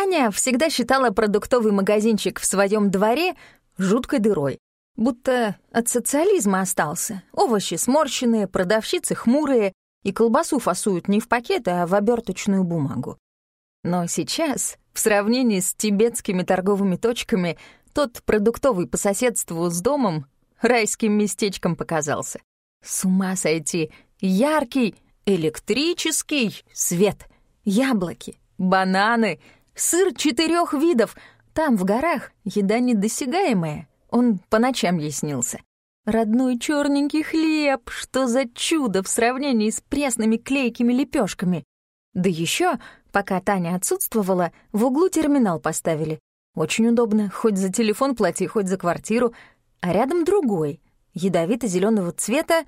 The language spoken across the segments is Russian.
Таня всегда считала продуктовый магазинчик в своем дворе жуткой дырой. Будто от социализма остался. Овощи сморщенные, продавщицы хмурые, и колбасу фасуют не в пакеты, а в оберточную бумагу. Но сейчас, в сравнении с тибетскими торговыми точками, тот продуктовый по соседству с домом райским местечком показался. С ума сойти! Яркий, электрический свет, яблоки, бананы, сыр четырех видов. Там, в горах, еда недосягаемая. Он по ночам ей снился. Родной черненький хлеб, что за чудо в сравнении с пресными клейкими лепешками. Да еще, пока Таня отсутствовала, в углу терминал поставили. Очень удобно, хоть за телефон плати, хоть за квартиру. А рядом другой, ядовито-зеленого цвета,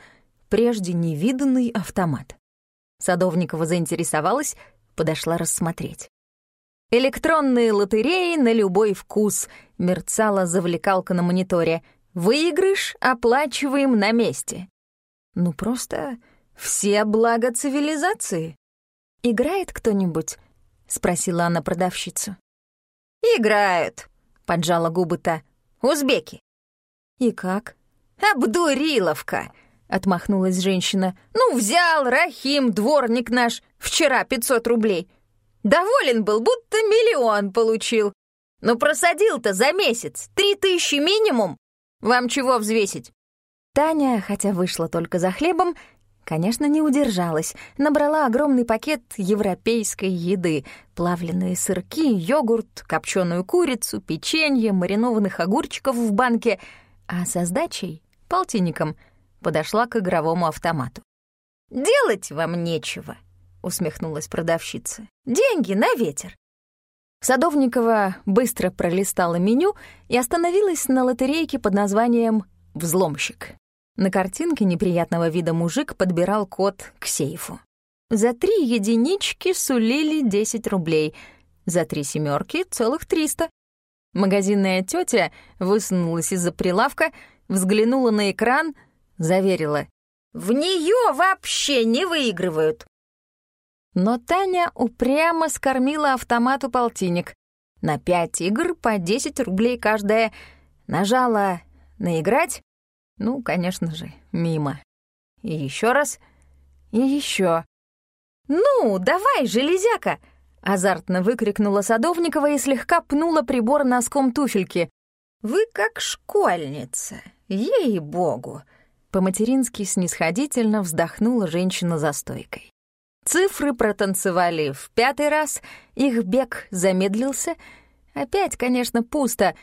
прежде невиданный автомат. Садовникова заинтересовалась, подошла рассмотреть. «Электронные лотереи на любой вкус», — мерцала завлекалка на мониторе. «Выигрыш оплачиваем на месте». Ну, просто все блага цивилизации. «Играет кто-нибудь?» — спросила она продавщицу. «Играют», — поджала губы та. «Узбеки». «И как?» «Обдуриловка», — отмахнулась женщина. «Ну, взял Рахим, дворник наш, вчера пятьсот рублей. Доволен был, будто миллион получил. Но просадил-то за месяц три тысячи минимум. Вам чего взвесить?» Таня, хотя вышла только за хлебом, конечно, не удержалась. Набрала огромный пакет европейской еды. Плавленые сырки, йогурт, копченую курицу, печенье, маринованных огурчиков в банке. А со сдачей, полтинником, подошла к игровому автомату. «Делать вам нечего», — усмехнулась продавщица. «Деньги на ветер». Садовникова быстро пролистала меню и остановилась на лотерейке под названием «Взломщик». На картинке неприятного вида мужик подбирал код к сейфу. За три единички сулили 10 рублей, за три семерки целых 300. Магазинная тетя высунулась из-за прилавка, взглянула на экран, заверила. «В нее вообще не выигрывают. Но Таня упрямо скормила автомату полтинник. На пять игр по 10 рублей каждая. Нажала «наиграть». Ну, конечно же, мимо. И еще раз. И еще. «Ну, давай, железяка!» Азартно выкрикнула Садовникова и слегка пнула прибор носком туфельки. «Вы как школьница, ей-богу!» По-матерински снисходительно вздохнула женщина за стойкой. Цифры протанцевали в пятый раз, их бег замедлился. Опять, конечно, пусто,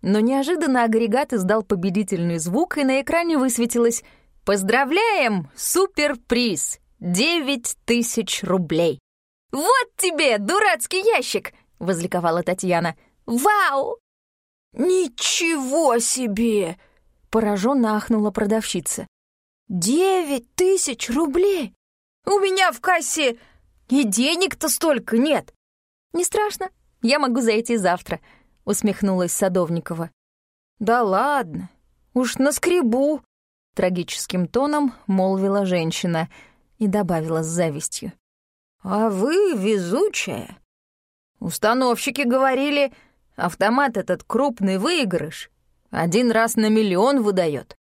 но неожиданно агрегат издал победительный звук, и на экране высветилось «Поздравляем! Суперприз! Девять тысяч рублей!» «Вот тебе, дурацкий ящик!» — возликовала Татьяна. «Вау!» «Ничего себе!» — пораженно ахнула продавщица. «Девять тысяч рублей! У меня в кассе и денег-то столько нет. Не страшно, я могу зайти завтра, усмехнулась Садовникова. Да ладно, уж на скребу, трагическим тоном молвила женщина и добавила с завистью. А вы везучая. Установщики говорили, автомат этот крупный выигрыш. Один раз на миллион выдает.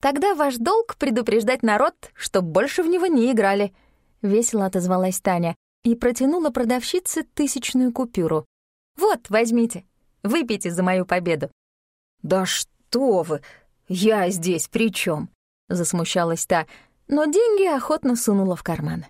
Тогда ваш долг предупреждать народ, чтоб больше в него не играли», — весело отозвалась Таня и протянула продавщице тысячную купюру. «Вот, возьмите, выпейте за мою победу». «Да что вы, я здесь при чем? засмущалась та, но деньги охотно сунула в карман.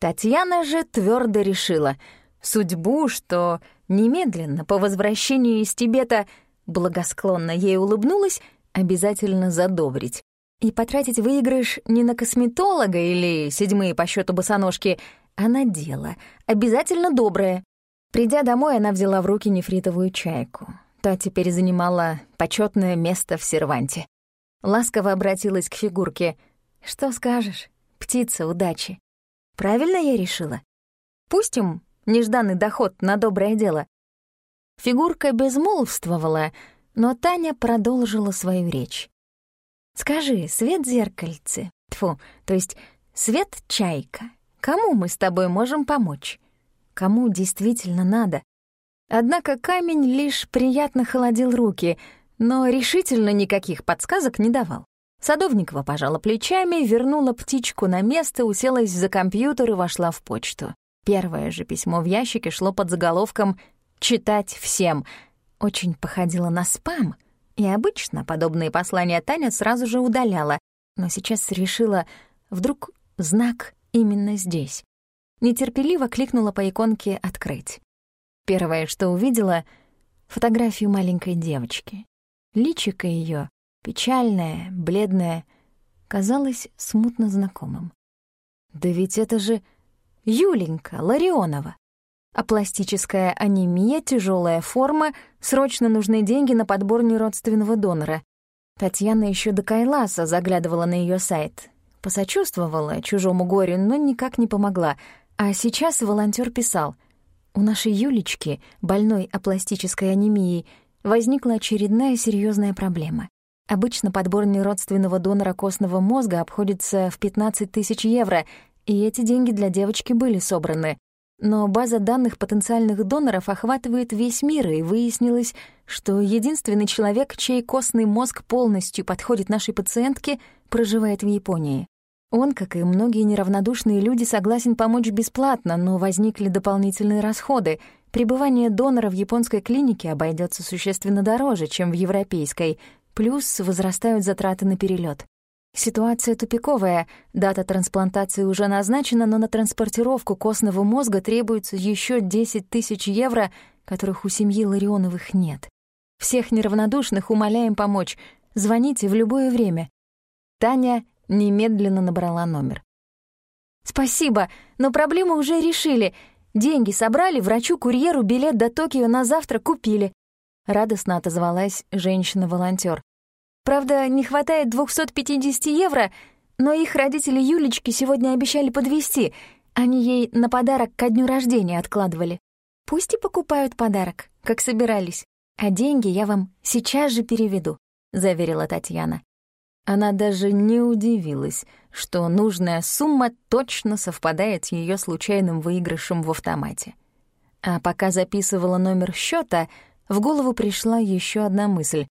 Татьяна же твердо решила судьбу, что немедленно по возвращении из Тибета благосклонно ей улыбнулась, обязательно задобрить. И потратить выигрыш не на косметолога или седьмые по счету босоножки, а на дело, обязательно доброе. Придя домой, она взяла в руки нефритовую чайку. Та теперь занимала почетное место в серванте. Ласково обратилась к фигурке. «Что скажешь, птица удачи?» «Правильно я решила? Пустим нежданный доход на доброе дело». Фигурка безмолвствовала, но Таня продолжила свою речь. Скажи, свет зеркальце, тфу, то есть свет чайка, кому мы с тобой можем помочь? Кому действительно надо? Однако камень лишь приятно холодил руки, но решительно никаких подсказок не давал. Садовникова пожала плечами, вернула птичку на место, уселась за компьютер и вошла в почту. Первое же письмо в ящике шло под заголовком «Читать всем». Очень походило на спам, и обычно подобные послания Таня сразу же удаляла, но сейчас решила, вдруг знак именно здесь. Нетерпеливо кликнула по иконке «Открыть». Первое, что увидела — фотографию маленькой девочки. Личико ее, печальное, бледное, казалось смутно знакомым. Да ведь это же Юленька Ларионова. А пластическая анемия, тяжелая форма, срочно нужны деньги на подбор неродственного донора. Татьяна еще до Кайласа заглядывала на ее сайт. Посочувствовала чужому горю, но никак не помогла. А сейчас волонтер писал, «У нашей Юлечки, больной апластической анемией, возникла очередная серьезная проблема. Обычно подбор неродственного донора костного мозга обходится в 15 тысяч евро, и эти деньги для девочки были собраны. Но база данных потенциальных доноров охватывает весь мир, и выяснилось, что единственный человек, чей костный мозг полностью подходит нашей пациентке, проживает в Японии. Он, как и многие неравнодушные люди, согласен помочь бесплатно, но возникли дополнительные расходы. Пребывание донора в японской клинике обойдется существенно дороже, чем в европейской, плюс возрастают затраты на перелет. Ситуация тупиковая, дата трансплантации уже назначена, но на транспортировку костного мозга требуется еще 10 тысяч евро, которых у семьи Ларионовых нет. Всех неравнодушных умоляем помочь. Звоните в любое время. Таня немедленно набрала номер. «Спасибо, но проблему уже решили. Деньги собрали, врачу-курьеру билет до Токио на завтра купили». Радостно отозвалась женщина-волонтер. Правда, не хватает 250 евро, но их родители Юлечки сегодня обещали подвести. Они ей на подарок ко дню рождения откладывали. Пусть и покупают подарок, как собирались. А деньги я вам сейчас же переведу», — заверила Татьяна. Она даже не удивилась, что нужная сумма точно совпадает с ее случайным выигрышем в автомате. А пока записывала номер счета, в голову пришла еще одна мысль.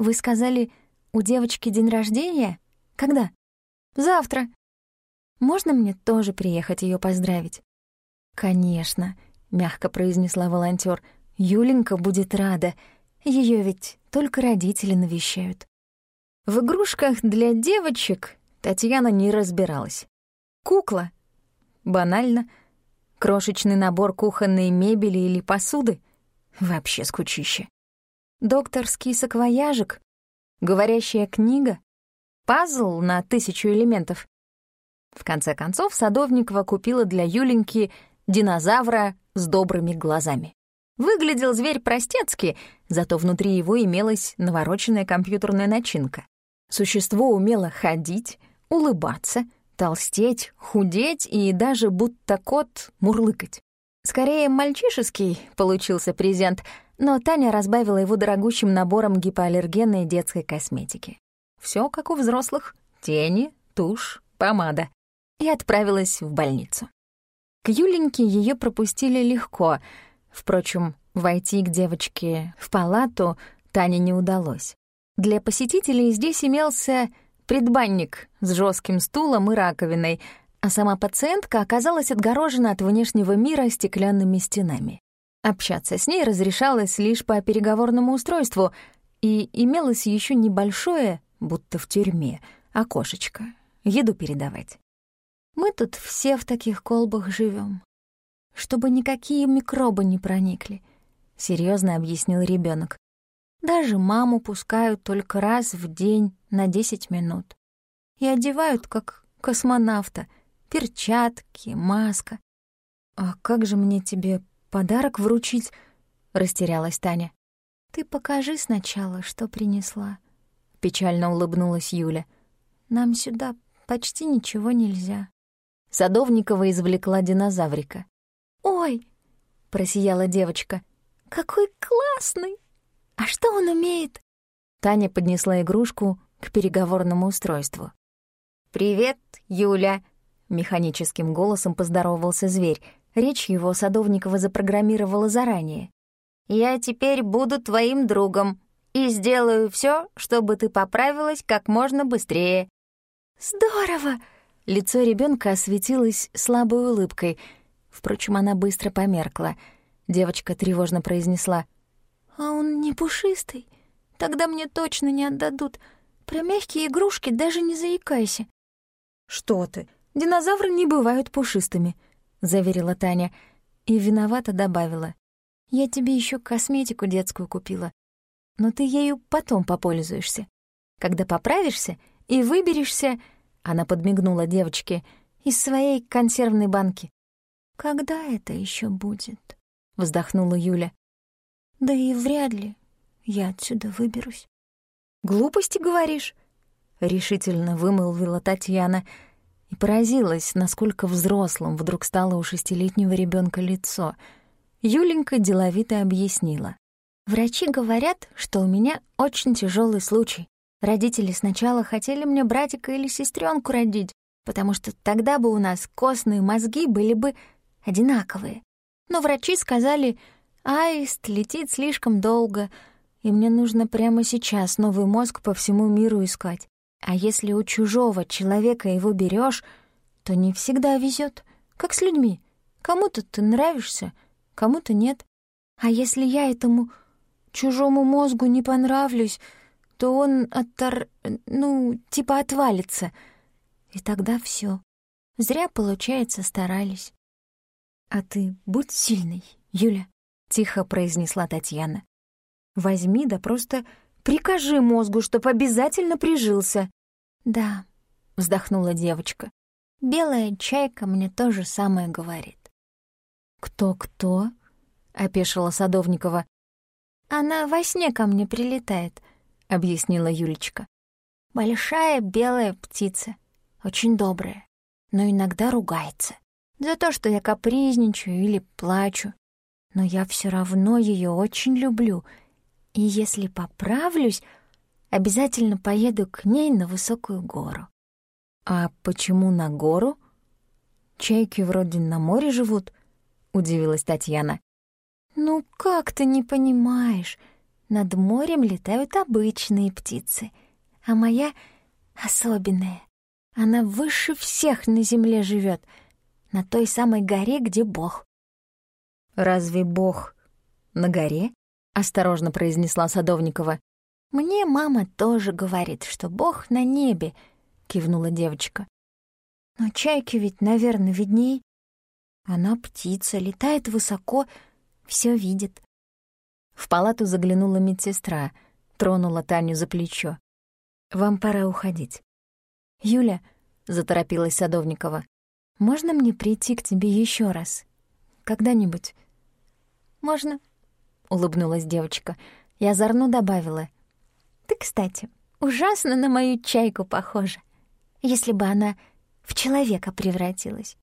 Вы сказали, у девочки день рождения? Когда? Завтра. Можно мне тоже приехать ее поздравить? Конечно, мягко произнесла волонтер. Юленька будет рада. Ее ведь только родители навещают. В игрушках для девочек Татьяна не разбиралась. Кукла. Банально. Крошечный набор кухонной мебели или посуды. Вообще скучище. Докторский саквояжик, говорящая книга, пазл на тысячу элементов. В конце концов, Садовникова купила для Юленьки динозавра с добрыми глазами. Выглядел зверь простецки, зато внутри его имелась навороченная компьютерная начинка. Существо умело ходить, улыбаться, толстеть, худеть и даже будто кот мурлыкать. Скорее, мальчишеский получился презент, но Таня разбавила его дорогущим набором гипоаллергенной детской косметики. Все как у взрослых — тени, тушь, помада. И отправилась в больницу. К Юленьке ее пропустили легко. Впрочем, войти к девочке в палату Тане не удалось. Для посетителей здесь имелся предбанник с жестким стулом и раковиной, а сама пациентка оказалась отгорожена от внешнего мира стеклянными стенами. Общаться с ней разрешалось лишь по переговорному устройству, и имелось еще небольшое, будто в тюрьме, окошечко, еду передавать. Мы тут все в таких колбах живем, чтобы никакие микробы не проникли, серьезно объяснил ребенок. Даже маму пускают только раз в день на 10 минут. И одевают как космонавта — перчатки, маска. «А как же мне тебе подарок вручить?» — растерялась Таня. «Ты покажи сначала, что принесла», — печально улыбнулась Юля. «Нам сюда почти ничего нельзя». Садовникова извлекла динозаврика. «Ой!» — просияла девочка. «Какой классный! А что он умеет?» Таня поднесла игрушку к переговорному устройству. «Привет, Юля!» Механическим голосом поздоровался зверь. Речь его Садовникова запрограммировала заранее. Я теперь буду твоим другом и сделаю все, чтобы ты поправилась как можно быстрее». «Здорово!» Лицо ребенка осветилось слабой улыбкой. Впрочем, она быстро померкла. Девочка тревожно произнесла. «А он не пушистый? Тогда мне точно не отдадут. Про мягкие игрушки даже не заикайся». «Что ты? Динозавры не бывают пушистыми», — заверила Таня. И виновато добавила. «Я тебе еще косметику детскую купила. Но ты ею потом попользуешься. Когда поправишься и выберешься она подмигнула девочке из своей консервной банки. «Когда это еще будет?» — вздохнула Юля. «Да и вряд ли я отсюда выберусь». «Глупости говоришь?» — решительно вымолвила Татьяна и поразилась, насколько взрослым вдруг стало у шестилетнего ребенка лицо. Юленька деловито объяснила. «Врачи говорят, что у меня очень тяжелый случай. Родители сначала хотели мне братика или сестренку родить, потому что тогда бы у нас костные мозги были бы одинаковые. Но врачи сказали, аист летит слишком долго, и мне нужно прямо сейчас новый мозг по всему миру искать. А если у чужого человека его берешь, то не всегда везет, как с людьми. Кому-то ты нравишься, кому-то нет. А если я этому чужому мозгу не понравлюсь, то он оттор... ну, типа отвалится. И тогда все. Зря, получается, старались. «А ты будь сильной, Юля», — тихо произнесла Татьяна. «Возьми да просто прикажи мозгу, чтоб обязательно прижился». «Да», — вздохнула девочка. «Белая чайка мне то же самое говорит». «Кто-кто?» — опешила Садовникова. «Она во сне ко мне прилетает», объяснила Юлечка. «Большая белая птица, очень добрая, но иногда ругается за то, что я капризничаю или плачу. Но я все равно ее очень люблю, и если поправлюсь, обязательно поеду к ней на высокую гору». «А почему на гору? Чайки вроде на море живут», — удивилась Татьяна. «Ну как ты не понимаешь?» Над морем летают обычные птицы, а моя особенная. Она выше всех на земле живет, на той самой горе, где Бог. «Разве Бог на горе?» — осторожно произнесла Садовникова. «Мне мама тоже говорит, что Бог на небе», — кивнула девочка. «Но чайки ведь, наверное, видней. Она птица, летает высоко, все видит. В палату заглянула медсестра, тронула Таню за плечо. «Вам пора уходить». «Юля», — заторопилась Садовникова, «можно мне прийти к тебе еще раз? Когда-нибудь?» «Можно», — улыбнулась девочка и озорно добавила. «Ты, кстати, ужасно на мою чайку похожа, если бы она в человека превратилась».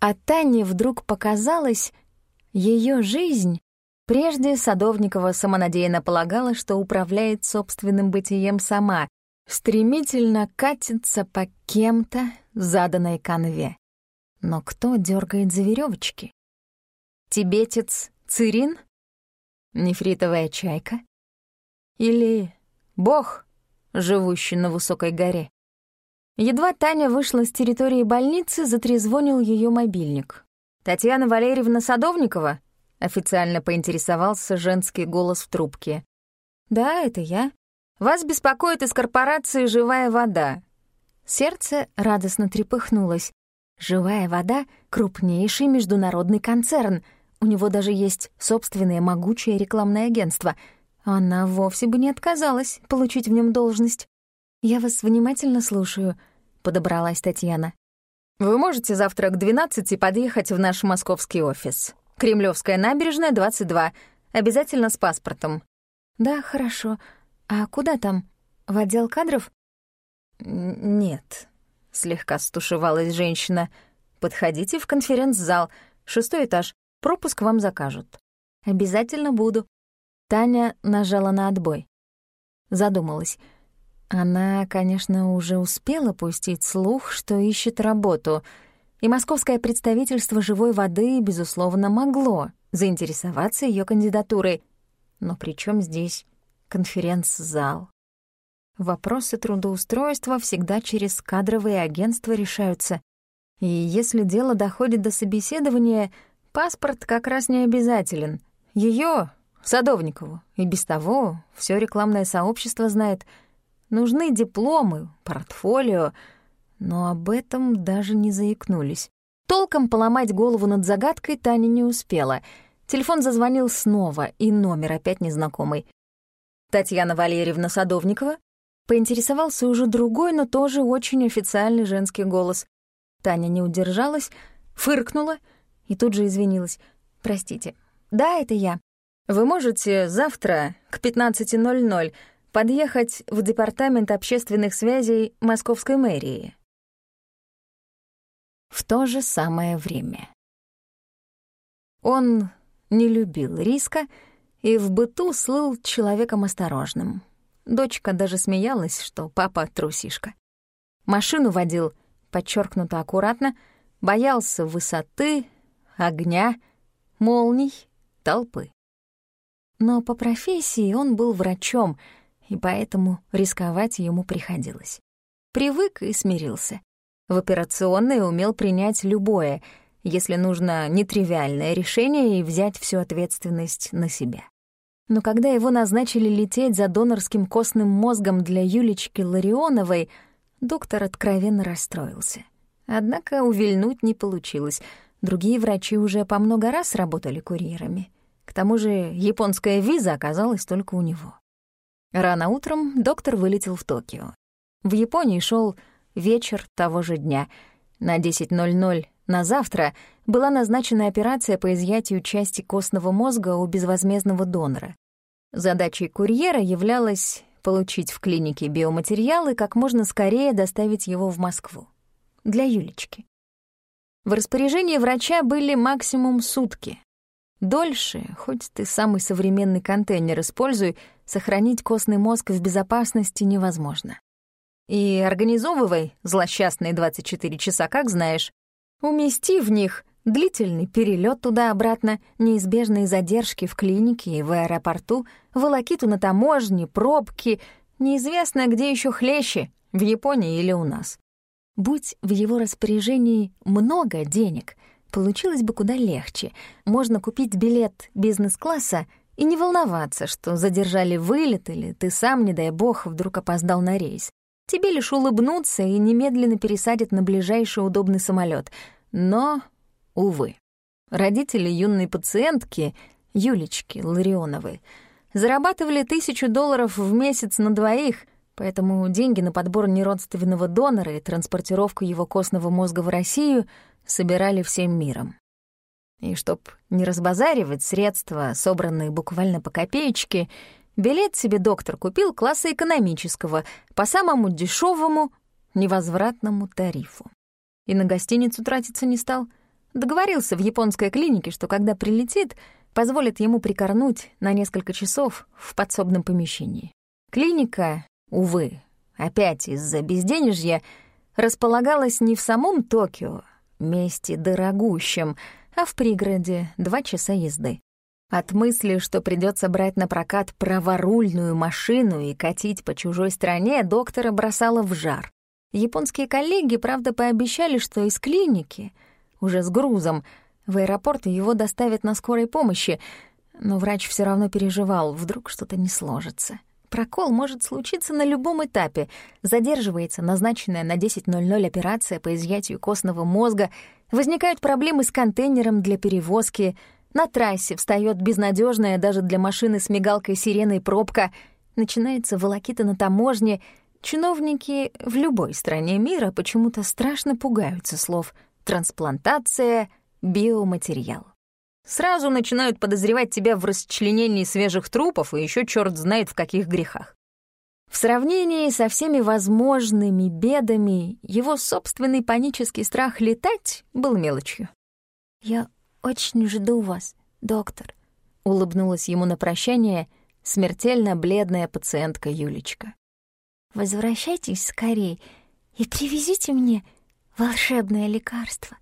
А Тане вдруг показалось, ее жизнь Прежде Садовникова самонадеянно полагала, что управляет собственным бытием сама, стремительно катится по кем-то заданной конве. Но кто дергает за веревочки? Тибетец Цирин? Нефритовая чайка? Или бог, живущий на высокой горе? Едва Таня вышла с территории больницы, затрезвонил ее мобильник. «Татьяна Валерьевна Садовникова?» — официально поинтересовался женский голос в трубке. «Да, это я. Вас беспокоит из корпорации «Живая вода». Сердце радостно трепыхнулось. «Живая вода» — крупнейший международный концерн. У него даже есть собственное могучее рекламное агентство. Она вовсе бы не отказалась получить в нем должность. «Я вас внимательно слушаю», — подобралась Татьяна. «Вы можете завтра к 12 подъехать в наш московский офис?» Кремлевская набережная, 22. Обязательно с паспортом». «Да, хорошо. А куда там? В отдел кадров?» «Нет», — слегка стушевалась женщина. «Подходите в конференц-зал. Шестой этаж. Пропуск вам закажут». «Обязательно буду». Таня нажала на отбой. Задумалась. Она, конечно, уже успела пустить слух, что ищет работу — И московское представительство живой воды, безусловно, могло заинтересоваться ее кандидатурой. Но при чем здесь конференц-зал? Вопросы трудоустройства всегда через кадровые агентства решаются. И если дело доходит до собеседования, паспорт как раз не обязателен. Ее, Садовникову, и без того все рекламное сообщество знает. Нужны дипломы, портфолио, но об этом даже не заикнулись. Толком поломать голову над загадкой Таня не успела. Телефон зазвонил снова, и номер опять незнакомый. Татьяна Валерьевна Садовникова Поинтересовался уже другой, но тоже очень официальный женский голос. Таня не удержалась, фыркнула и тут же извинилась. «Простите. Да, это я. Вы можете завтра к 15.00 подъехать в Департамент общественных связей Московской мэрии?» В то же самое время. Он не любил риска и в быту слыл человеком осторожным. Дочка даже смеялась, что папа трусишка. Машину водил подчеркнуто аккуратно, боялся высоты, огня, молний, толпы. Но по профессии он был врачом, и поэтому рисковать ему приходилось. Привык и смирился. В операционной умел принять любое, если нужно нетривиальное решение и взять всю ответственность на себя. Но когда его назначили лететь за донорским костным мозгом для Юлечки Ларионовой, доктор откровенно расстроился. Однако увильнуть не получилось. Другие врачи уже по много раз работали курьерами. К тому же японская виза оказалась только у него. Рано утром доктор вылетел в Токио. В Японии шел вечер того же дня. На 10.00 на завтра была назначена операция по изъятию части костного мозга у безвозмездного донора. Задачей курьера являлось получить в клинике биоматериал и как можно скорее доставить его в Москву. Для Юлечки. В распоряжении врача были максимум сутки. Дольше, хоть ты самый современный контейнер используй, сохранить костный мозг в безопасности невозможно. И организовывай злосчастные 24 часа, как знаешь. Умести в них длительный перелет туда-обратно, неизбежные задержки в клинике и в аэропорту, волокиту на таможне, пробки, неизвестно, где еще хлеще, в Японии или у нас. Будь в его распоряжении много денег, получилось бы куда легче. Можно купить билет бизнес-класса и не волноваться, что задержали вылет или ты сам, не дай бог, вдруг опоздал на рейс. Тебе лишь улыбнуться и немедленно пересадят на ближайший удобный самолет. Но, увы, родители юной пациентки, Юлечки Ларионовой, зарабатывали тысячу долларов в месяц на двоих, поэтому деньги на подбор неродственного донора и транспортировку его костного мозга в Россию собирали всем миром. И чтоб не разбазаривать средства, собранные буквально по копеечке, Билет себе доктор купил класса экономического по самому дешевому невозвратному тарифу. И на гостиницу тратиться не стал. Договорился в японской клинике, что когда прилетит, позволит ему прикорнуть на несколько часов в подсобном помещении. Клиника, увы, опять из-за безденежья, располагалась не в самом Токио, месте дорогущем, а в пригороде два часа езды. От мысли, что придется брать на прокат праворульную машину и катить по чужой стране, доктора бросала в жар. Японские коллеги, правда, пообещали, что из клиники, уже с грузом, в аэропорт его доставят на скорой помощи, но врач все равно переживал, вдруг что-то не сложится. Прокол может случиться на любом этапе. Задерживается назначенная на 10.00 операция по изъятию костного мозга, возникают проблемы с контейнером для перевозки — на трассе встает безнадежная даже для машины с мигалкой сиреной пробка. Начинается волокита на таможне. Чиновники в любой стране мира почему-то страшно пугаются слов «трансплантация», «биоматериал». Сразу начинают подозревать тебя в расчленении свежих трупов и еще черт знает в каких грехах. В сравнении со всеми возможными бедами его собственный панический страх летать был мелочью. «Я очень жду вас, доктор», — улыбнулась ему на прощание смертельно бледная пациентка Юлечка. «Возвращайтесь скорей и привезите мне волшебное лекарство».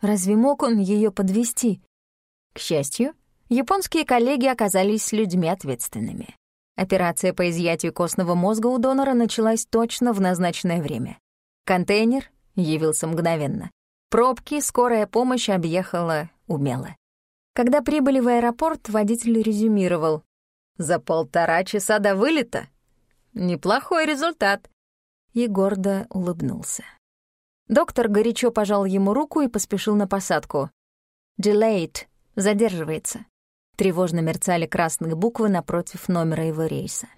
Разве мог он ее подвести? К счастью, японские коллеги оказались людьми ответственными. Операция по изъятию костного мозга у донора началась точно в назначенное время. Контейнер явился мгновенно. Пробки скорая помощь объехала умело. Когда прибыли в аэропорт, водитель резюмировал. «За полтора часа до вылета? Неплохой результат». И гордо улыбнулся. Доктор горячо пожал ему руку и поспешил на посадку. «Delayed» — задерживается. Тревожно мерцали красные буквы напротив номера его рейса.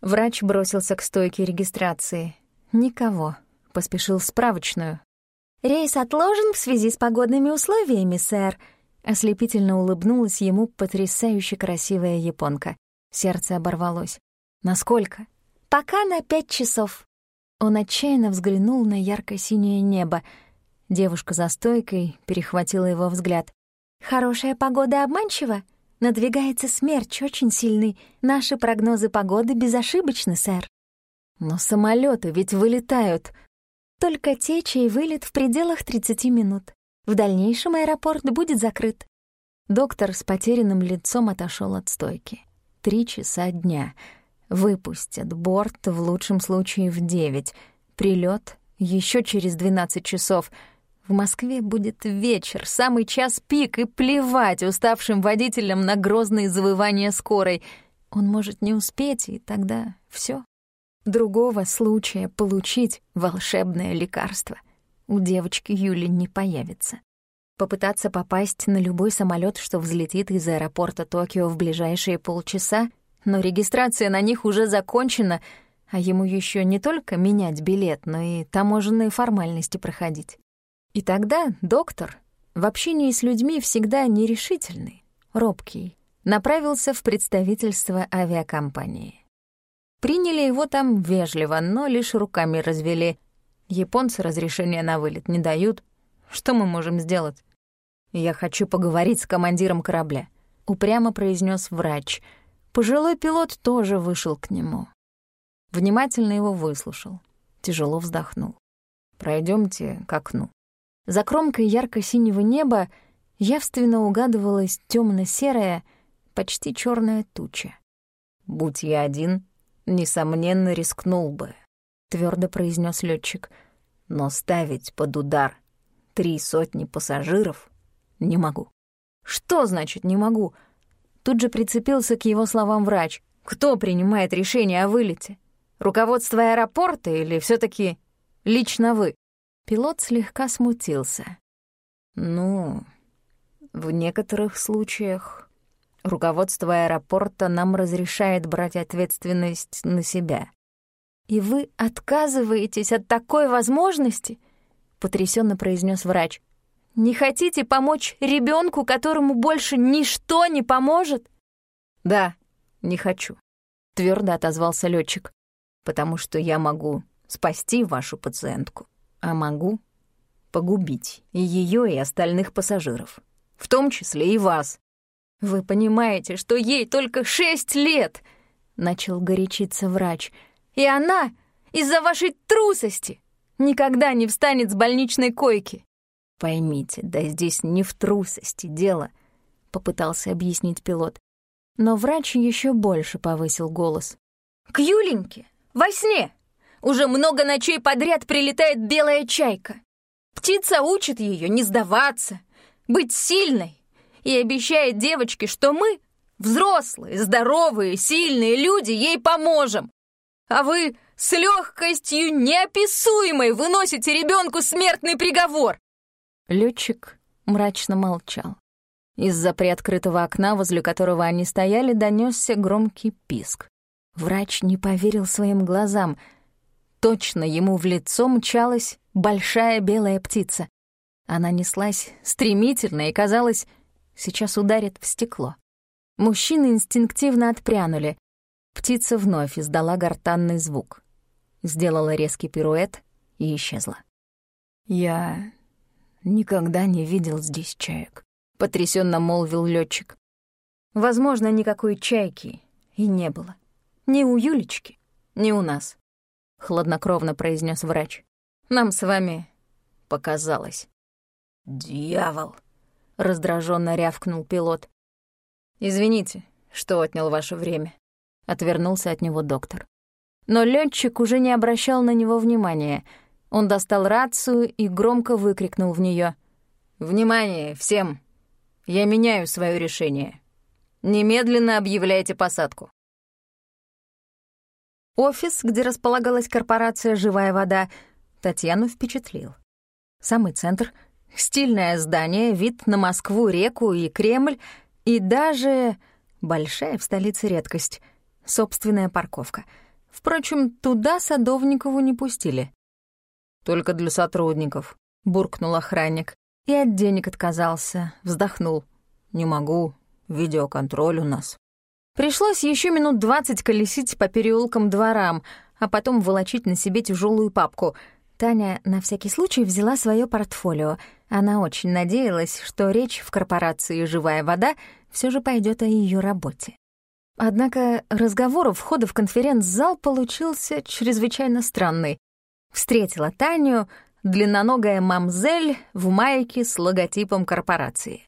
Врач бросился к стойке регистрации. Никого. Поспешил в справочную. «Рейс отложен в связи с погодными условиями, сэр», Ослепительно улыбнулась ему потрясающе красивая японка. Сердце оборвалось. «Насколько?» «Пока на пять часов». Он отчаянно взглянул на ярко-синее небо. Девушка за стойкой перехватила его взгляд. «Хорошая погода обманчива? Надвигается смерч очень сильный. Наши прогнозы погоды безошибочны, сэр». «Но самолеты ведь вылетают». «Только те, чей вылет в пределах 30 минут. В дальнейшем аэропорт будет закрыт». Доктор с потерянным лицом отошел от стойки. Три часа дня. Выпустят борт в лучшем случае в девять. Прилет еще через двенадцать часов. В Москве будет вечер, самый час пик, и плевать уставшим водителям на грозные завывания скорой. Он может не успеть, и тогда все. Другого случая получить волшебное лекарство у девочки Юли не появится. Попытаться попасть на любой самолет, что взлетит из аэропорта Токио в ближайшие полчаса, но регистрация на них уже закончена, а ему еще не только менять билет, но и таможенные формальности проходить. И тогда доктор, в общении с людьми всегда нерешительный, робкий, направился в представительство авиакомпании. Приняли его там вежливо, но лишь руками развели — Японцы разрешения на вылет не дают. Что мы можем сделать? Я хочу поговорить с командиром корабля, упрямо произнес врач. Пожилой пилот тоже вышел к нему. Внимательно его выслушал, тяжело вздохнул. Пройдемте к окну. За кромкой ярко-синего неба явственно угадывалась темно серая почти черная туча. Будь я один, несомненно, рискнул бы, твердо произнес летчик. Но ставить под удар три сотни пассажиров не могу. Что значит «не могу»? Тут же прицепился к его словам врач. Кто принимает решение о вылете? Руководство аэропорта или все таки лично вы? Пилот слегка смутился. Ну, в некоторых случаях руководство аэропорта нам разрешает брать ответственность на себя. «И вы отказываетесь от такой возможности?» — потрясенно произнес врач. «Не хотите помочь ребенку, которому больше ничто не поможет?» «Да, не хочу», — твердо отозвался летчик, «потому что я могу спасти вашу пациентку, а могу погубить и ее, и остальных пассажиров, в том числе и вас». «Вы понимаете, что ей только шесть лет!» — начал горячиться врач — и она из-за вашей трусости никогда не встанет с больничной койки. Поймите, да здесь не в трусости дело, попытался объяснить пилот. Но врач еще больше повысил голос. К Юленьке во сне уже много ночей подряд прилетает белая чайка. Птица учит ее не сдаваться, быть сильной и обещает девочке, что мы, взрослые, здоровые, сильные люди, ей поможем а вы с легкостью неописуемой выносите ребенку смертный приговор!» Летчик мрачно молчал. Из-за приоткрытого окна, возле которого они стояли, донесся громкий писк. Врач не поверил своим глазам. Точно ему в лицо мчалась большая белая птица. Она неслась стремительно и, казалось, сейчас ударит в стекло. Мужчины инстинктивно отпрянули. Птица вновь издала гортанный звук, сделала резкий пируэт и исчезла. «Я никогда не видел здесь чаек», — потрясенно молвил летчик. «Возможно, никакой чайки и не было. Ни у Юлечки, ни у нас», — хладнокровно произнес врач. «Нам с вами показалось». «Дьявол!» — раздраженно рявкнул пилот. «Извините, что отнял ваше время», — отвернулся от него доктор. Но летчик уже не обращал на него внимания. Он достал рацию и громко выкрикнул в нее: «Внимание всем! Я меняю свое решение. Немедленно объявляйте посадку». Офис, где располагалась корпорация «Живая вода», Татьяну впечатлил. Самый центр, стильное здание, вид на Москву, реку и Кремль, и даже большая в столице редкость — собственная парковка. Впрочем, туда Садовникову не пустили. «Только для сотрудников», — буркнул охранник. И от денег отказался, вздохнул. «Не могу, видеоконтроль у нас». Пришлось еще минут двадцать колесить по переулкам дворам, а потом волочить на себе тяжелую папку. Таня на всякий случай взяла свое портфолио. Она очень надеялась, что речь в корпорации «Живая вода» все же пойдет о ее работе. Однако разговор у входа в конференц-зал получился чрезвычайно странный. Встретила Таню длинноногая мамзель в майке с логотипом корпорации.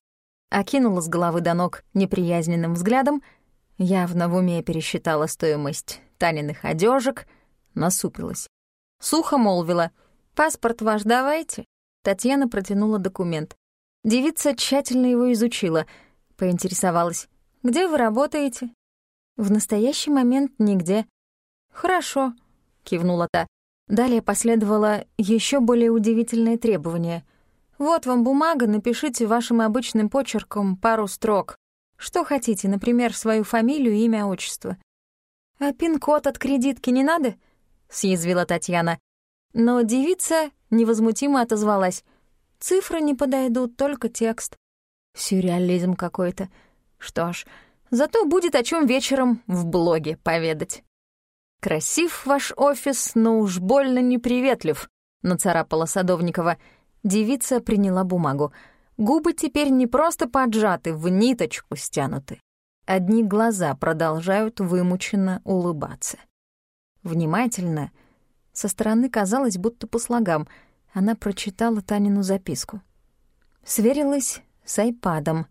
Окинула с головы до ног неприязненным взглядом — Явно в уме пересчитала стоимость Таниных одежек, насупилась. Сухо молвила. «Паспорт ваш давайте». Татьяна протянула документ. Девица тщательно его изучила, поинтересовалась. «Где вы работаете?» «В настоящий момент нигде». «Хорошо», — кивнула та. Далее последовало еще более удивительное требование. «Вот вам бумага, напишите вашим обычным почерком пару строк. Что хотите, например, свою фамилию, имя, отчество. «А пин-код от кредитки не надо?» — съязвила Татьяна. Но девица невозмутимо отозвалась. «Цифры не подойдут, только текст». Сюрреализм какой-то. Что ж, зато будет о чем вечером в блоге поведать. «Красив ваш офис, но уж больно неприветлив», — нацарапала Садовникова. Девица приняла бумагу — Губы теперь не просто поджаты, в ниточку стянуты. Одни глаза продолжают вымученно улыбаться. Внимательно, со стороны казалось, будто по слогам, она прочитала Танину записку. Сверилась с айпадом.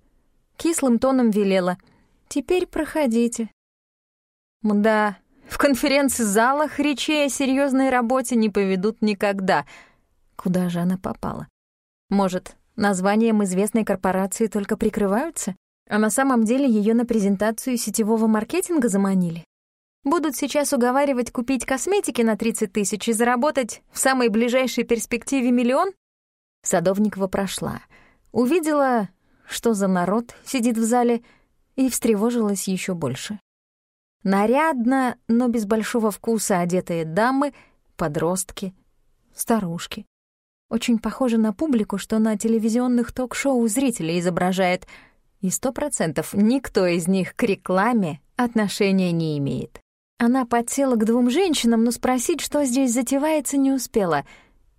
Кислым тоном велела «Теперь проходите». Мда, в конференц-залах речей о серьезной работе не поведут никогда. Куда же она попала? Может, Названием известной корпорации только прикрываются, а на самом деле ее на презентацию сетевого маркетинга заманили. Будут сейчас уговаривать купить косметики на 30 тысяч и заработать в самой ближайшей перспективе миллион? Садовникова прошла. Увидела, что за народ сидит в зале, и встревожилась еще больше. Нарядно, но без большого вкуса одетые дамы, подростки, старушки. Очень похоже на публику, что на телевизионных ток-шоу зрители изображает. И сто процентов никто из них к рекламе отношения не имеет. Она подсела к двум женщинам, но спросить, что здесь затевается, не успела.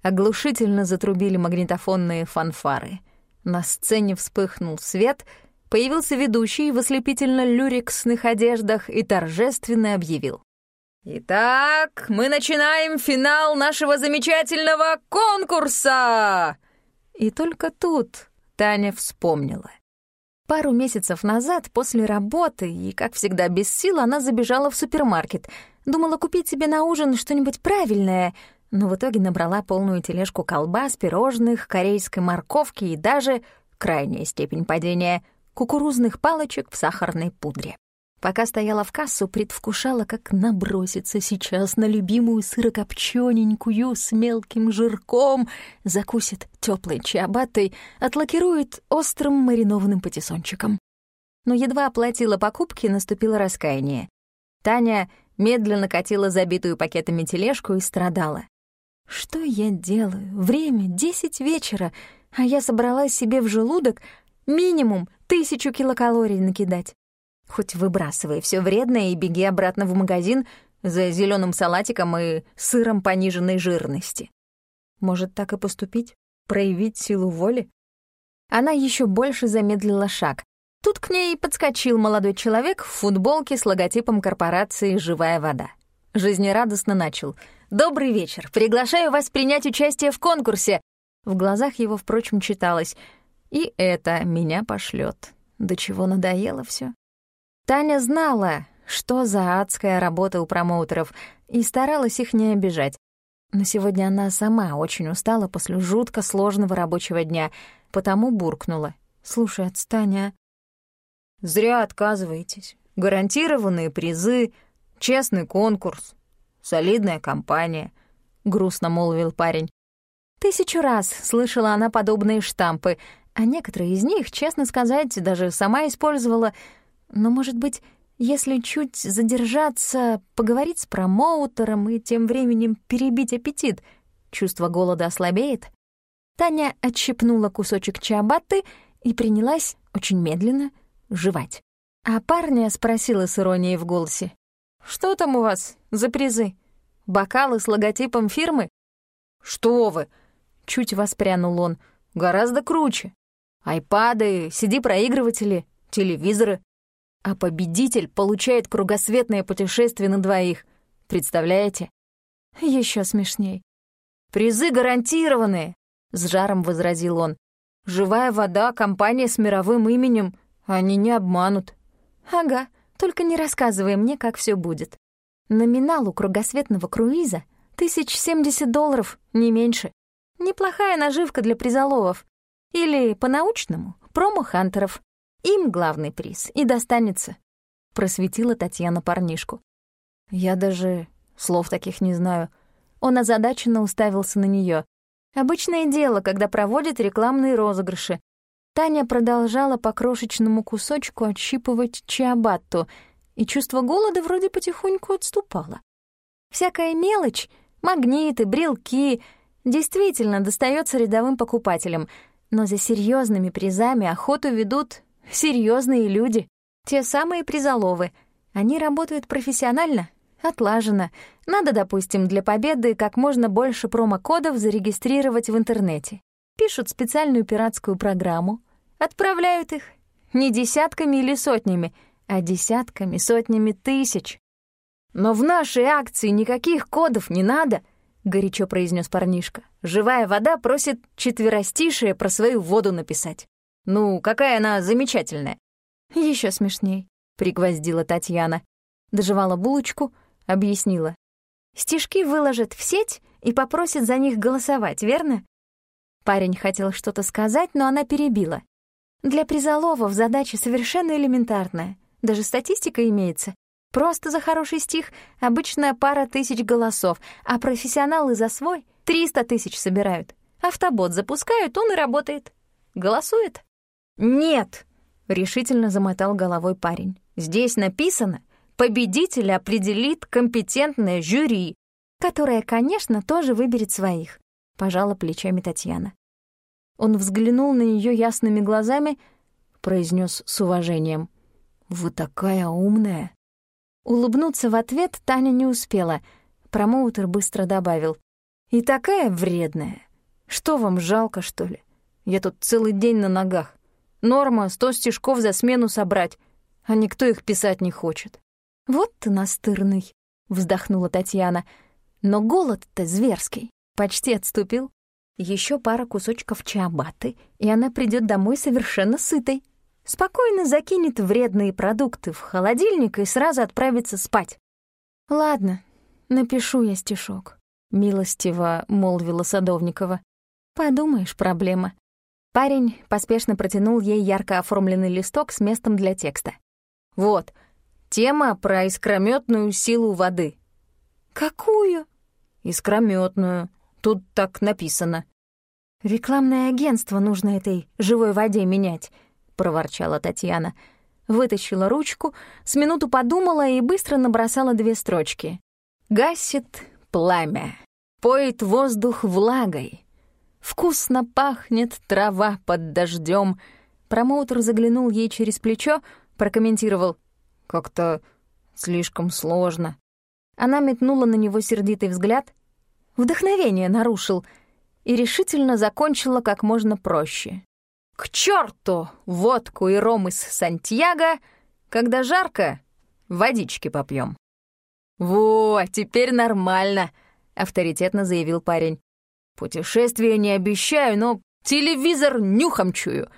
Оглушительно затрубили магнитофонные фанфары. На сцене вспыхнул свет, появился ведущий в ослепительно-люрексных одеждах и торжественно объявил. «Итак, мы начинаем финал нашего замечательного конкурса!» И только тут Таня вспомнила. Пару месяцев назад, после работы, и, как всегда, без сил, она забежала в супермаркет. Думала купить себе на ужин что-нибудь правильное, но в итоге набрала полную тележку колбас, пирожных, корейской морковки и даже, крайняя степень падения, кукурузных палочек в сахарной пудре. Пока стояла в кассу, предвкушала, как наброситься сейчас на любимую сырокопчёненькую с мелким жирком, закусит тёплой чиабаттой, отлакирует острым маринованным патиссончиком. Но едва оплатила покупки, наступило раскаяние. Таня медленно катила забитую пакетами тележку и страдала. «Что я делаю? Время — десять вечера, а я собралась себе в желудок минимум тысячу килокалорий накидать. Хоть выбрасывай все вредное и беги обратно в магазин за зеленым салатиком и сыром пониженной жирности. Может, так и поступить? Проявить силу воли? Она еще больше замедлила шаг. Тут к ней подскочил молодой человек в футболке с логотипом корпорации «Живая вода». Жизнерадостно начал. «Добрый вечер. Приглашаю вас принять участие в конкурсе. В глазах его, впрочем, читалось «И это меня пошлет. До чего надоело все. Таня знала, что за адская работа у промоутеров, и старалась их не обижать. Но сегодня она сама очень устала после жутко сложного рабочего дня, потому буркнула. «Слушай, отстань, а?» «Зря отказываетесь. Гарантированные призы, честный конкурс, солидная компания», — грустно молвил парень. Тысячу раз слышала она подобные штампы, а некоторые из них, честно сказать, даже сама использовала. Но, может быть, если чуть задержаться, поговорить с промоутером и тем временем перебить аппетит, чувство голода ослабеет? Таня отщипнула кусочек чиабатты и принялась очень медленно жевать. А парня спросила с иронией в голосе. «Что там у вас за призы? Бокалы с логотипом фирмы?» «Что вы!» — чуть воспрянул он. «Гораздо круче. Айпады, CD-проигрыватели, телевизоры. А победитель получает кругосветное путешествие на двоих. Представляете? Еще смешней. «Призы гарантированные!» — с жаром возразил он. «Живая вода, компания с мировым именем. Они не обманут». «Ага, только не рассказывай мне, как все будет. Номинал у кругосветного круиза — тысяч семьдесят долларов, не меньше. Неплохая наживка для призоловов. Или, по-научному, промо-хантеров. Им главный приз и достанется», — просветила Татьяна парнишку. «Я даже слов таких не знаю». Он озадаченно уставился на нее. «Обычное дело, когда проводят рекламные розыгрыши. Таня продолжала по крошечному кусочку отщипывать чиабатту, и чувство голода вроде потихоньку отступало. Всякая мелочь, магниты, брелки, действительно достается рядовым покупателям, но за серьезными призами охоту ведут серьезные люди, те самые призоловы. Они работают профессионально, отлаженно. Надо, допустим, для победы как можно больше промокодов зарегистрировать в интернете. Пишут специальную пиратскую программу, отправляют их не десятками или сотнями, а десятками, сотнями тысяч. Но в нашей акции никаких кодов не надо, горячо произнес парнишка. Живая вода просит четверостишие про свою воду написать. Ну, какая она замечательная. Еще смешней, пригвоздила Татьяна. Доживала булочку, объяснила. Стишки выложат в сеть и попросят за них голосовать, верно? Парень хотел что-то сказать, но она перебила. Для призоловов задача совершенно элементарная. Даже статистика имеется. Просто за хороший стих обычная пара тысяч голосов, а профессионалы за свой 300 тысяч собирают. Автобот запускают, он и работает. Голосует? «Нет!» — решительно замотал головой парень. «Здесь написано, победителя определит компетентное жюри, которое, конечно, тоже выберет своих», — пожала плечами Татьяна. Он взглянул на нее ясными глазами, произнес с уважением. «Вы такая умная!» Улыбнуться в ответ Таня не успела. Промоутер быстро добавил. «И такая вредная. Что вам, жалко, что ли? Я тут целый день на ногах. Норма — сто стишков за смену собрать, а никто их писать не хочет. «Вот ты настырный», — вздохнула Татьяна. «Но голод-то зверский. Почти отступил. Еще пара кусочков чабаты, и она придет домой совершенно сытой. Спокойно закинет вредные продукты в холодильник и сразу отправится спать». «Ладно, напишу я стишок», — милостиво молвила Садовникова. «Подумаешь, проблема. Парень поспешно протянул ей ярко оформленный листок с местом для текста. «Вот, тема про искрометную силу воды». «Какую?» «Искрометную. Тут так написано». «Рекламное агентство нужно этой живой воде менять», — проворчала Татьяна. Вытащила ручку, с минуту подумала и быстро набросала две строчки. «Гасит пламя, поет воздух влагой, Вкусно пахнет трава под дождем. Промоутер заглянул ей через плечо, прокомментировал. «Как-то слишком сложно». Она метнула на него сердитый взгляд. Вдохновение нарушил и решительно закончила как можно проще. «К черту водку и ром из Сантьяго! Когда жарко, водички попьем. «Во, теперь нормально!» — авторитетно заявил парень. Путешествие не обещаю, но телевизор нюхом чую.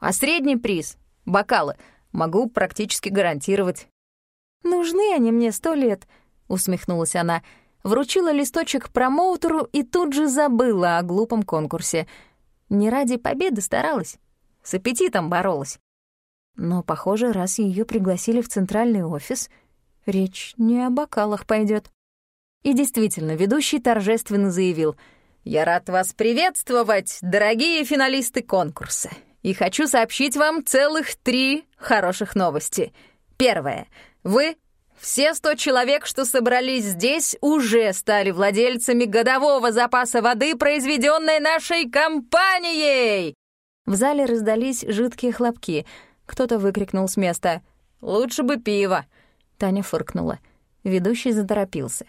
А средний приз — бокалы — могу практически гарантировать». «Нужны они мне сто лет», — усмехнулась она, вручила листочек промоутеру и тут же забыла о глупом конкурсе. Не ради победы старалась, с аппетитом боролась. Но, похоже, раз ее пригласили в центральный офис, речь не о бокалах пойдет. И действительно, ведущий торжественно заявил — я рад вас приветствовать, дорогие финалисты конкурса. И хочу сообщить вам целых три хороших новости. Первое. Вы, все сто человек, что собрались здесь, уже стали владельцами годового запаса воды, произведенной нашей компанией. В зале раздались жидкие хлопки. Кто-то выкрикнул с места «Лучше бы пиво!» Таня фыркнула. Ведущий заторопился.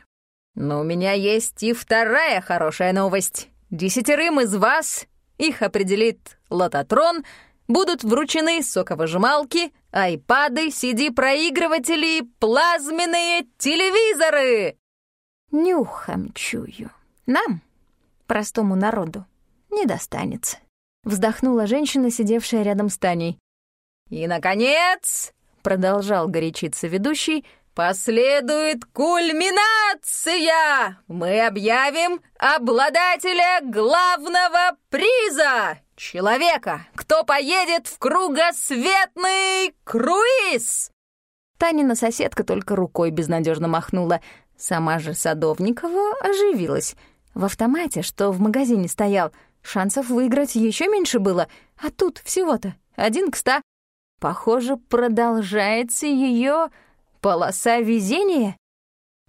Но у меня есть и вторая хорошая новость. Десятерым из вас, их определит лототрон, будут вручены соковыжималки, айпады, CD-проигрыватели и плазменные телевизоры. Нюхом чую. Нам, простому народу, не достанется. Вздохнула женщина, сидевшая рядом с Таней. «И, наконец!» — продолжал горячиться ведущий — Последует кульминация! Мы объявим обладателя главного приза! Человека, кто поедет в кругосветный круиз!» Танина соседка только рукой безнадежно махнула. Сама же Садовникова оживилась. В автомате, что в магазине стоял, шансов выиграть еще меньше было, а тут всего-то один к ста. Похоже, продолжается ее полоса везения?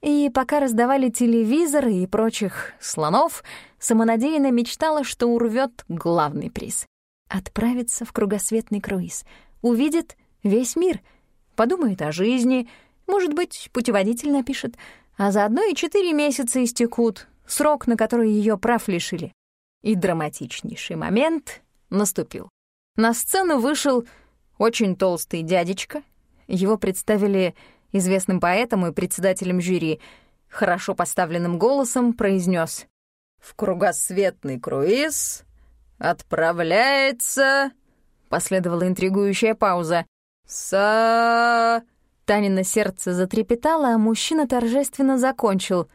И пока раздавали телевизоры и прочих слонов, самонадеянно мечтала, что урвет главный приз. Отправится в кругосветный круиз, увидит весь мир, подумает о жизни, может быть, путеводитель напишет, а заодно и четыре месяца истекут, срок, на который ее прав лишили. И драматичнейший момент наступил. На сцену вышел очень толстый дядечка. Его представили известным поэтом и председателем жюри, хорошо поставленным голосом произнес: «В кругосветный круиз отправляется...» Последовала интригующая пауза. «Са...» Танина сердце затрепетало, а мужчина торжественно закончил.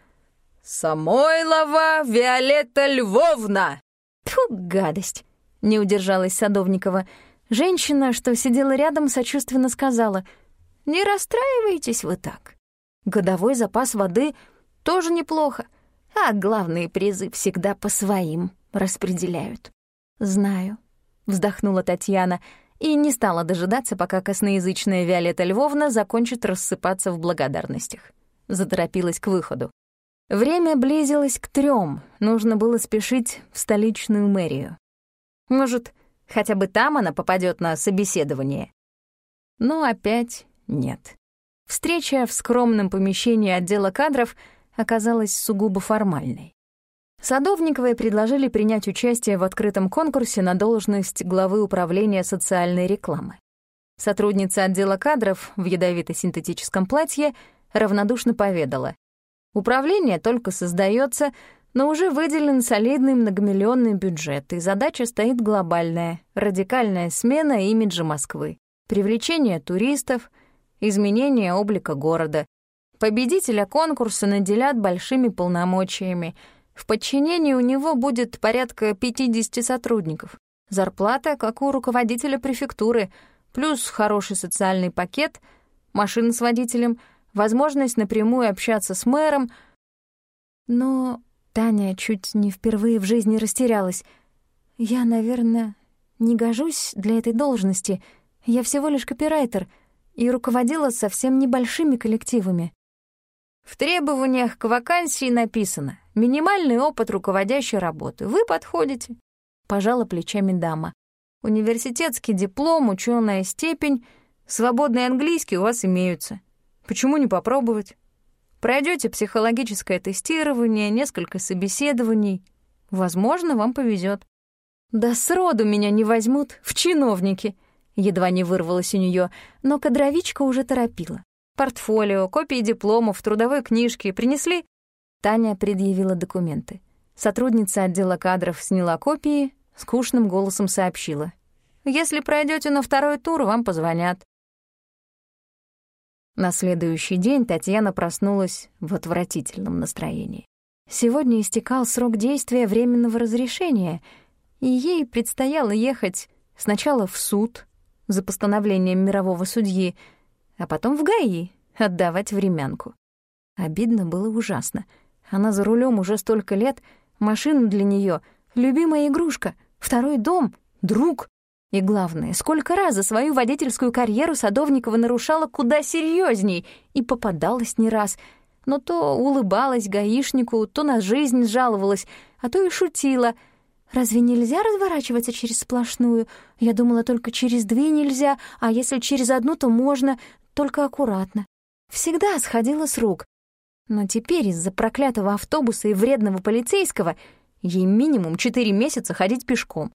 «Самойлова Виолетта Львовна!» Тьфу, гадость! Не удержалась Садовникова. Женщина, что сидела рядом, сочувственно сказала — не расстраивайтесь вы так. Годовой запас воды тоже неплохо, а главные призы всегда по своим распределяют. «Знаю», — вздохнула Татьяна и не стала дожидаться, пока косноязычная Виолетта Львовна закончит рассыпаться в благодарностях. Заторопилась к выходу. Время близилось к трем, нужно было спешить в столичную мэрию. Может, хотя бы там она попадет на собеседование. Но опять нет. Встреча в скромном помещении отдела кадров оказалась сугубо формальной. Садовниковой предложили принять участие в открытом конкурсе на должность главы управления социальной рекламы. Сотрудница отдела кадров в ядовито-синтетическом платье равнодушно поведала. Управление только создается, но уже выделен солидный многомиллионный бюджет, и задача стоит глобальная — радикальная смена имиджа Москвы, привлечение туристов, изменение облика города. Победителя конкурса наделят большими полномочиями. В подчинении у него будет порядка 50 сотрудников. Зарплата, как у руководителя префектуры, плюс хороший социальный пакет, машина с водителем, возможность напрямую общаться с мэром. Но Таня чуть не впервые в жизни растерялась. «Я, наверное, не гожусь для этой должности. Я всего лишь копирайтер», и руководила совсем небольшими коллективами. В требованиях к вакансии написано «минимальный опыт руководящей работы». Вы подходите. Пожала плечами дама. Университетский диплом, ученая степень, свободный английский у вас имеются. Почему не попробовать? Пройдете психологическое тестирование, несколько собеседований. Возможно, вам повезет. Да сроду меня не возьмут в чиновники — Едва не вырвалось у нее, но кадровичка уже торопила. Портфолио, копии дипломов, трудовой книжки принесли? Таня предъявила документы. Сотрудница отдела кадров сняла копии, скучным голосом сообщила. «Если пройдете на второй тур, вам позвонят». На следующий день Татьяна проснулась в отвратительном настроении. Сегодня истекал срок действия временного разрешения, и ей предстояло ехать сначала в суд за постановлением мирового судьи, а потом в ГАИ отдавать времянку. Обидно было ужасно. Она за рулем уже столько лет, машина для нее любимая игрушка, второй дом, друг. И главное, сколько раз за свою водительскую карьеру Садовникова нарушала куда серьезней и попадалась не раз — но то улыбалась гаишнику, то на жизнь жаловалась, а то и шутила. «Разве нельзя разворачиваться через сплошную? Я думала, только через две нельзя, а если через одну, то можно, только аккуратно». Всегда сходила с рук. Но теперь из-за проклятого автобуса и вредного полицейского ей минимум четыре месяца ходить пешком.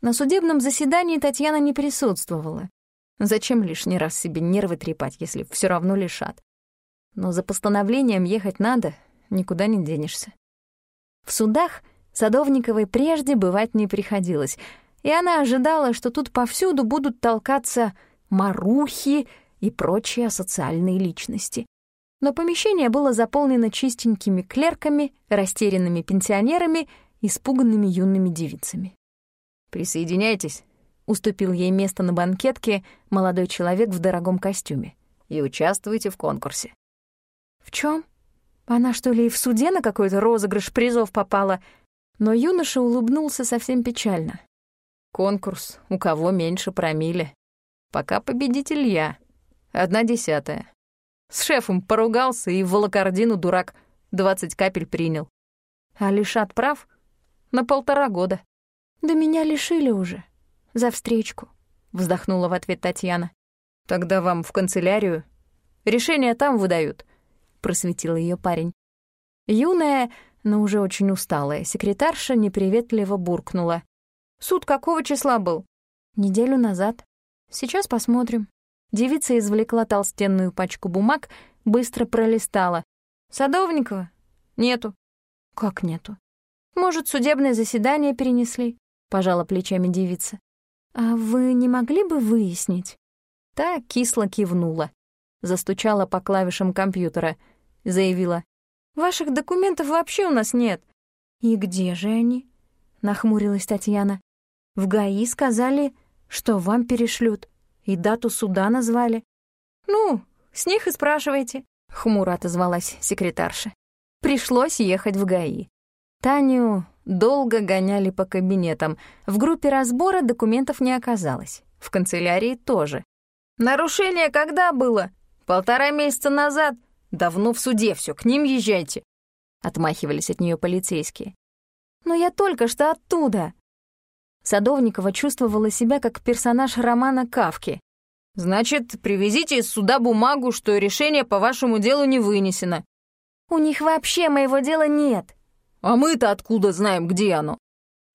На судебном заседании Татьяна не присутствовала. Зачем лишний раз себе нервы трепать, если все равно лишат? но за постановлением ехать надо, никуда не денешься. В судах Садовниковой прежде бывать не приходилось, и она ожидала, что тут повсюду будут толкаться марухи и прочие асоциальные личности. Но помещение было заполнено чистенькими клерками, растерянными пенсионерами, испуганными юными девицами. «Присоединяйтесь», — уступил ей место на банкетке молодой человек в дорогом костюме, «и участвуйте в конкурсе. «В чем? Она что ли и в суде на какой-то розыгрыш призов попала?» Но юноша улыбнулся совсем печально. «Конкурс, у кого меньше промили. Пока победитель я. Одна десятая. С шефом поругался и в волокордину дурак двадцать капель принял. А лишат прав на полтора года. Да меня лишили уже. За встречку», — вздохнула в ответ Татьяна. «Тогда вам в канцелярию. Решение там выдают просветил ее парень. Юная, но уже очень усталая, секретарша неприветливо буркнула. «Суд какого числа был?» «Неделю назад. Сейчас посмотрим». Девица извлекла толстенную пачку бумаг, быстро пролистала. «Садовникова? Нету». «Как нету?» «Может, судебное заседание перенесли?» — пожала плечами девица. «А вы не могли бы выяснить?» Та кисло кивнула. Застучала по клавишам компьютера —— заявила. «Ваших документов вообще у нас нет». «И где же они?» — нахмурилась Татьяна. «В ГАИ сказали, что вам перешлют, и дату суда назвали». «Ну, с них и спрашивайте», — хмуро отозвалась секретарша. Пришлось ехать в ГАИ. Таню долго гоняли по кабинетам. В группе разбора документов не оказалось. В канцелярии тоже. «Нарушение когда было? Полтора месяца назад», Давно в суде все, к ним езжайте. Отмахивались от нее полицейские. Но я только что оттуда. Садовникова чувствовала себя как персонаж романа Кавки. «Значит, привезите из суда бумагу, что решение по вашему делу не вынесено». «У них вообще моего дела нет». «А мы-то откуда знаем, где оно?»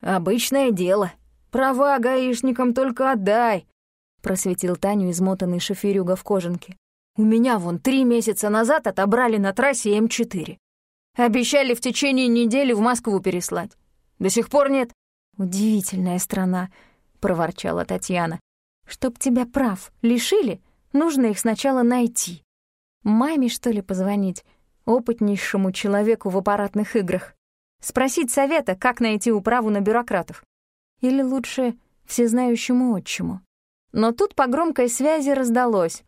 «Обычное дело. Права гаишникам только отдай», — просветил Таню измотанный шоферюга в кожанке. У меня вон три месяца назад отобрали на трассе М4. Обещали в течение недели в Москву переслать. До сих пор нет. «Удивительная страна», — проворчала Татьяна. «Чтоб тебя прав лишили, нужно их сначала найти. Маме, что ли, позвонить? Опытнейшему человеку в аппаратных играх. Спросить совета, как найти управу на бюрократов. Или лучше всезнающему отчиму. Но тут по громкой связи раздалось.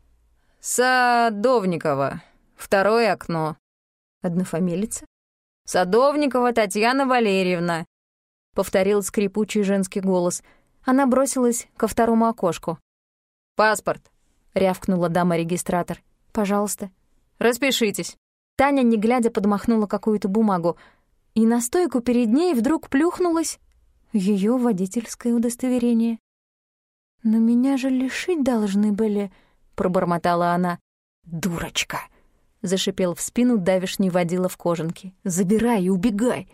Садовникова. Второе окно. Однофамилица? Садовникова Татьяна Валерьевна. Повторил скрипучий женский голос. Она бросилась ко второму окошку. «Паспорт», — рявкнула дама-регистратор. «Пожалуйста». «Распишитесь». Таня, не глядя, подмахнула какую-то бумагу, и на стойку перед ней вдруг плюхнулась ее водительское удостоверение. «Но меня же лишить должны были», пробормотала она. «Дурочка!» — зашипел в спину давишний водила в кожанке. «Забирай и убегай!»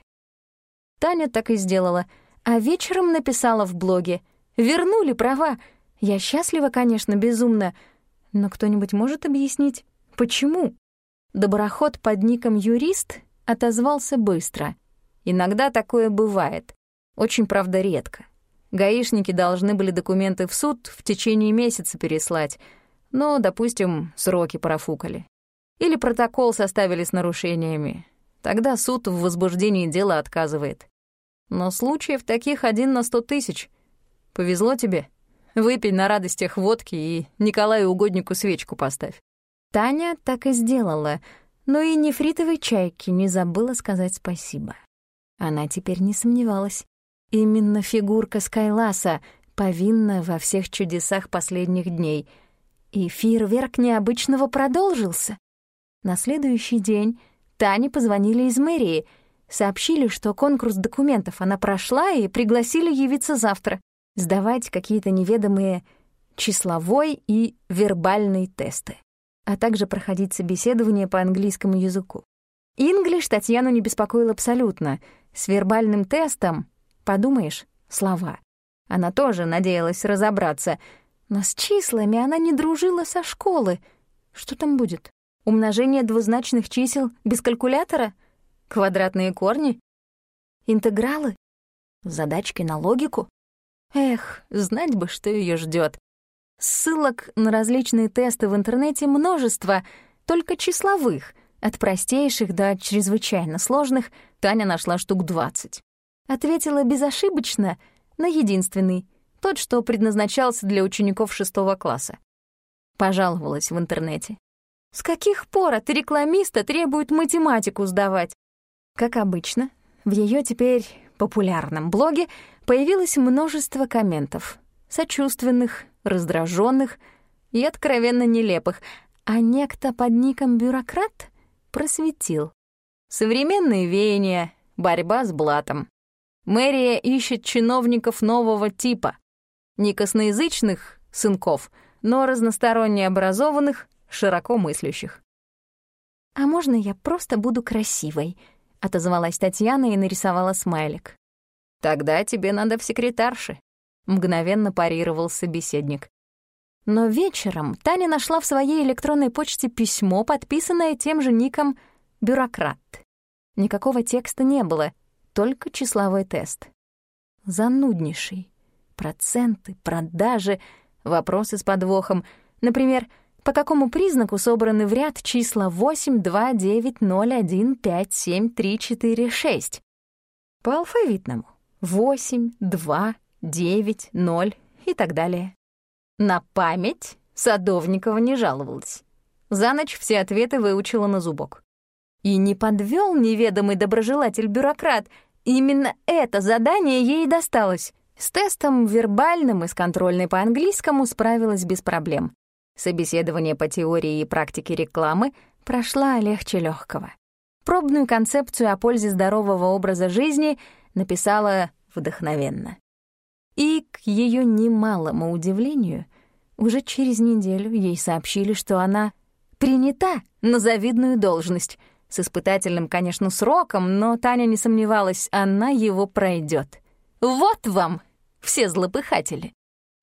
Таня так и сделала, а вечером написала в блоге. «Вернули права! Я счастлива, конечно, безумно, но кто-нибудь может объяснить, почему?» Доброход под ником «Юрист» отозвался быстро. Иногда такое бывает. Очень, правда, редко. Гаишники должны были документы в суд в течение месяца переслать, но, допустим, сроки профукали. Или протокол составили с нарушениями. Тогда суд в возбуждении дела отказывает. Но случаев таких один на сто тысяч. Повезло тебе. Выпей на радостях водки и Николаю Угоднику свечку поставь. Таня так и сделала, но и нефритовой чайке не забыла сказать спасибо. Она теперь не сомневалась. Именно фигурка Скайласа повинна во всех чудесах последних дней. И фейерверк необычного продолжился. На следующий день Тане позвонили из мэрии, сообщили, что конкурс документов она прошла и пригласили явиться завтра, сдавать какие-то неведомые числовой и вербальный тесты, а также проходить собеседование по английскому языку. Инглиш Татьяну не беспокоил абсолютно. С вербальным тестом, подумаешь, слова. Она тоже надеялась разобраться, но с числами она не дружила со школы. Что там будет? Умножение двузначных чисел без калькулятора? Квадратные корни? Интегралы? Задачки на логику? Эх, знать бы, что ее ждет. Ссылок на различные тесты в интернете множество, только числовых, от простейших до чрезвычайно сложных, Таня нашла штук 20. Ответила безошибочно на единственный, тот, что предназначался для учеников шестого класса. Пожаловалась в интернете. С каких пор от рекламиста требуют математику сдавать? Как обычно, в ее теперь популярном блоге появилось множество комментов. Сочувственных, раздраженных и откровенно нелепых. А некто под ником «Бюрократ» просветил. Современные веяния, борьба с блатом. Мэрия ищет чиновников нового типа. Не косноязычных сынков, но разносторонне образованных, широко мыслящих. «А можно я просто буду красивой?» — отозвалась Татьяна и нарисовала смайлик. «Тогда тебе надо в секретарше», — мгновенно парировал собеседник. Но вечером Таня нашла в своей электронной почте письмо, подписанное тем же ником «Бюрократ». Никакого текста не было, только числовой тест. Зануднейший. Проценты, продажи, вопросы с подвохом. Например, по какому признаку собраны в ряд числа 8, 2, 9, 0, 1, 5, 7, 3, 4, 6? По алфавитному. 8, 2, 9, 0 и так далее. На память Садовникова не жаловалась. За ночь все ответы выучила на зубок. И не подвел неведомый доброжелатель-бюрократ. Именно это задание ей досталось. С тестом вербальным и с контрольной по английскому справилась без проблем. Собеседование по теории и практике рекламы прошла легче легкого. Пробную концепцию о пользе здорового образа жизни написала вдохновенно. И, к ее немалому удивлению, уже через неделю ей сообщили, что она принята на завидную должность. С испытательным, конечно, сроком, но Таня не сомневалась, она его пройдет. Вот вам, все злопыхатели.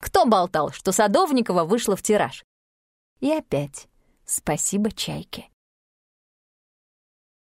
Кто болтал, что Садовникова вышла в тираж? И опять спасибо чайке.